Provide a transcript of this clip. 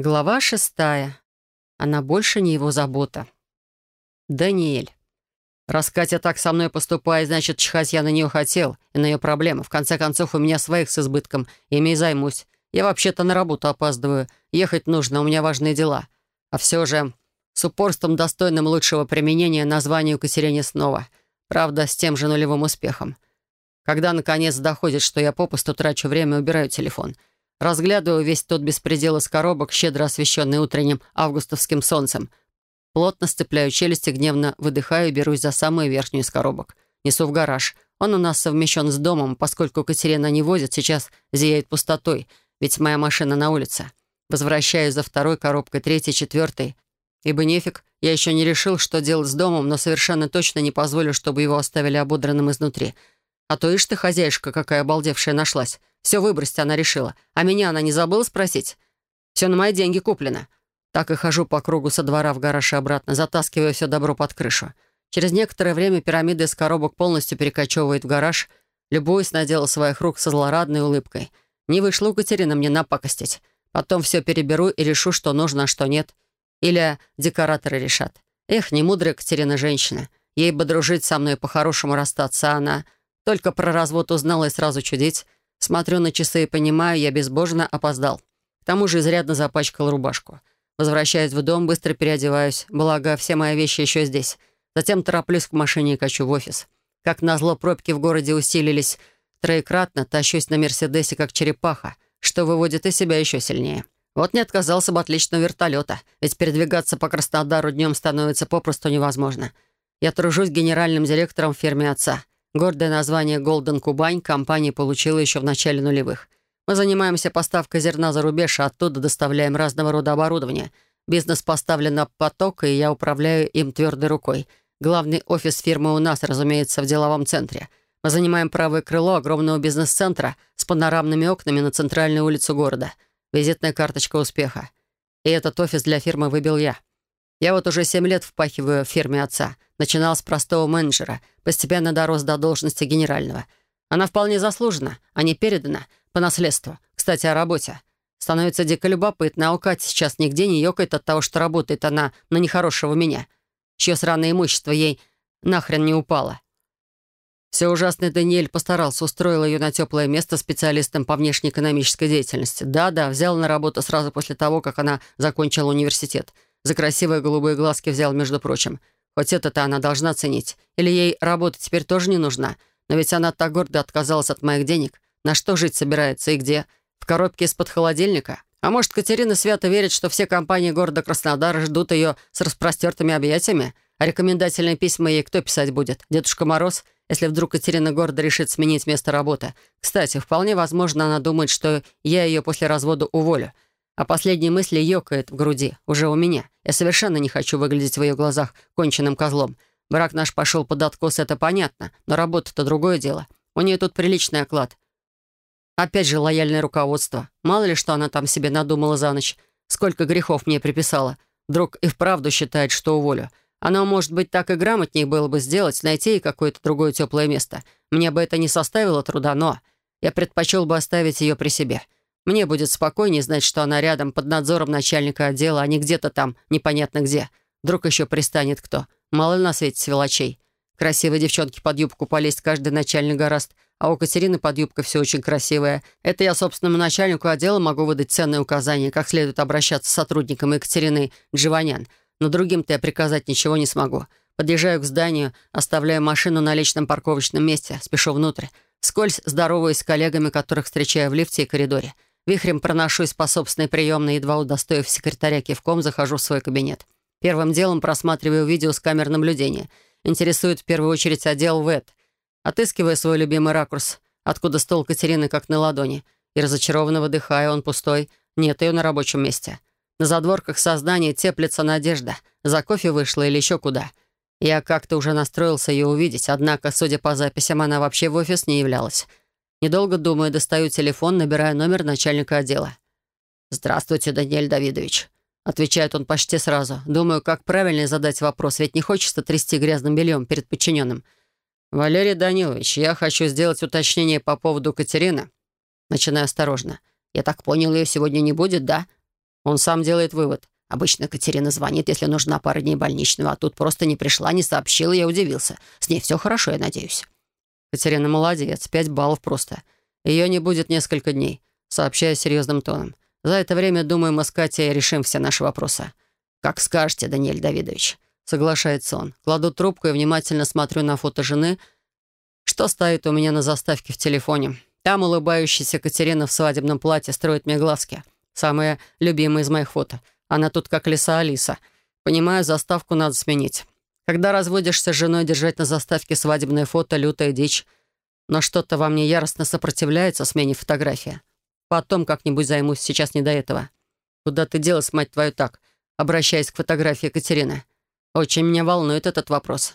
Глава шестая. Она больше не его забота. Даниэль. Раз Катя так со мной поступает, значит, чихать я на нее хотел и на ее проблемы. В конце концов, у меня своих с избытком, ими и займусь. Я вообще-то на работу опаздываю. Ехать нужно, у меня важные дела. А все же с упорством, достойным лучшего применения, названию Катерине снова. Правда, с тем же нулевым успехом. Когда, наконец, доходит, что я попусту трачу время, убираю телефон — Разглядываю весь тот беспредел из коробок, щедро освещенный утренним августовским солнцем. Плотно сцепляю челюсти, гневно выдыхаю и берусь за самую верхнюю из коробок. Несу в гараж. Он у нас совмещен с домом, поскольку Катерина не возит, сейчас зияет пустотой, ведь моя машина на улице. Возвращаюсь за второй коробкой, третьей, четвертой. Ибо нефиг, я еще не решил, что делать с домом, но совершенно точно не позволю, чтобы его оставили ободранным изнутри. А то ишь ты, хозяюшка, какая обалдевшая нашлась. Все выбросить она решила. А меня она не забыла спросить? Все на мои деньги куплено. Так и хожу по кругу со двора в гараж и обратно, затаскивая все добро под крышу. Через некоторое время пирамида из коробок полностью перекочевывает в гараж. Любуюсь на дело своих рук со злорадной улыбкой. Не вышло у Катерины мне напакостить. Потом все переберу и решу, что нужно, а что нет. Или декораторы решат. Эх, не мудрая Катерина женщина. Ей бы дружить со мной по-хорошему расстаться, а она... Только про развод узнала и сразу чудить. Смотрю на часы и понимаю, я безбожно опоздал. К тому же изрядно запачкал рубашку. Возвращаюсь в дом, быстро переодеваюсь, благо все мои вещи еще здесь. Затем тороплюсь к машине и качу в офис. Как назло, пробки в городе усилились троекратно, тащусь на «Мерседесе» как черепаха, что выводит из себя еще сильнее. Вот не отказался бы отличного вертолета, ведь передвигаться по Краснодару днем становится попросту невозможно. Я тружусь генеральным директором в фирме отца. Гордое название «Голден Кубань» компания получила еще в начале нулевых. Мы занимаемся поставкой зерна за рубеж, а оттуда доставляем разного рода оборудование. Бизнес поставлен на поток, и я управляю им твердой рукой. Главный офис фирмы у нас, разумеется, в деловом центре. Мы занимаем правое крыло огромного бизнес-центра с панорамными окнами на центральную улицу города. Визитная карточка успеха. И этот офис для фирмы выбил я. Я вот уже семь лет впахиваю в фирме отца. Начинал с простого менеджера, постепенно дорос до должности генерального. Она вполне заслужена, а не передана по наследству. Кстати, о работе. Становится дико любопытно, а у Кати сейчас нигде не ёкает от того, что работает она на нехорошего меня, чье сраное имущество ей нахрен не упало. Все ужасный Даниэль постарался, устроил ее на теплое место специалистом по внешнеэкономической деятельности. Да-да, взял на работу сразу после того, как она закончила университет — за красивые голубые глазки взял, между прочим. Хоть это-то она должна ценить. Или ей работа теперь тоже не нужна. Но ведь она так гордо отказалась от моих денег. На что жить собирается и где? В коробке из-под холодильника? А может, Катерина свято верит, что все компании города Краснодар ждут ее с распростертыми объятиями? А рекомендательные письма ей кто писать будет? Дедушка Мороз? Если вдруг Катерина гордо решит сменить место работы. Кстати, вполне возможно, она думает, что я ее после развода уволю. А последние мысли ёкает в груди, уже у меня. Я совершенно не хочу выглядеть в ее глазах конченным козлом. Брак наш пошел под откос, это понятно, но работа-то другое дело. У нее тут приличный оклад. Опять же лояльное руководство. Мало ли, что она там себе надумала за ночь. Сколько грехов мне приписала. Вдруг и вправду считает, что уволю. Оно, может быть, так и грамотнее было бы сделать, найти ей какое-то другое теплое место. Мне бы это не составило труда, но я предпочел бы оставить ее при себе. Мне будет спокойнее знать, что она рядом, под надзором начальника отдела, а не где-то там, непонятно где. Вдруг еще пристанет кто. Мало ли на свете свелочей. Красивые девчонки под юбку полезть каждый начальник гораст, а у Катерины под юбкой все очень красивое. Это я собственному начальнику отдела могу выдать ценные указания, как следует обращаться с сотрудником Екатерины Дживанян. Но другим-то я приказать ничего не смогу. Подъезжаю к зданию, оставляю машину на личном парковочном месте, спешу внутрь. Скользь здороваюсь с коллегами, которых встречаю в лифте и коридоре. Вихрем проношусь по собственной приемной, едва удостоив секретаря кивком, захожу в свой кабинет. Первым делом просматриваю видео с камер наблюдения. Интересует в первую очередь отдел ВЭД. Отыскивая свой любимый ракурс, откуда стол Катерины как на ладони, и разочарованно выдыхаю, он пустой, нет ее на рабочем месте. На задворках сознания теплится надежда. За кофе вышла или еще куда. Я как-то уже настроился ее увидеть, однако, судя по записям, она вообще в офис не являлась. Недолго думая, достаю телефон, набираю номер начальника отдела. «Здравствуйте, Даниэль Давидович», — отвечает он почти сразу. Думаю, как правильно задать вопрос, ведь не хочется трясти грязным бельем перед подчиненным. «Валерий Данилович, я хочу сделать уточнение по поводу Катерины». Начинаю осторожно. «Я так понял, ее сегодня не будет, да?» Он сам делает вывод. Обычно Катерина звонит, если нужна пара дней больничного, а тут просто не пришла, не сообщила, я удивился. С ней все хорошо, я надеюсь. Катерина молодец, пять баллов просто. Ее не будет несколько дней, сообщая серьезным тоном. За это время, думаю, мы с Катей решим все наши вопросы. «Как скажете, Даниэль Давидович», — соглашается он. Кладу трубку и внимательно смотрю на фото жены, что стоит у меня на заставке в телефоне. Там улыбающаяся Катерина в свадебном платье строит мне глазки. Самые любимые из моих фото — она тут как лиса Алиса. Понимаю, заставку надо сменить. Когда разводишься с женой, держать на заставке свадебное фото — лютая дичь. Но что-то во мне яростно сопротивляется смене фотографии. Потом как-нибудь займусь, сейчас не до этого. Куда ты делась, мать твою, так? Обращаясь к фотографии Катерины. Очень меня волнует этот вопрос.